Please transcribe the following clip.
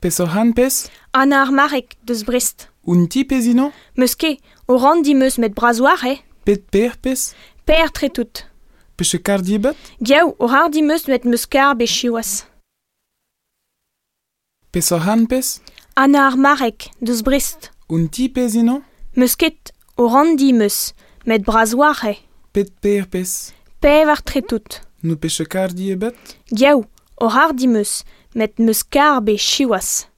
Pes o han pes Ana ar marek deus brest. Un ti pes ino Meus ket, o ran di meus met brazoar eh? Pet per pes Per tre tout. Peche kar di bet Giaou, o rar di meus met meus kar be chiwas. Pes o han pes Ana ar marek deus brest. Un ti pes ino Meus ket, o ran di meus met brazoar eh? Pet per pes Pevar tre tout. Nou peche kar di Giaou, hoc'h ar dimeus, met meus eus kar.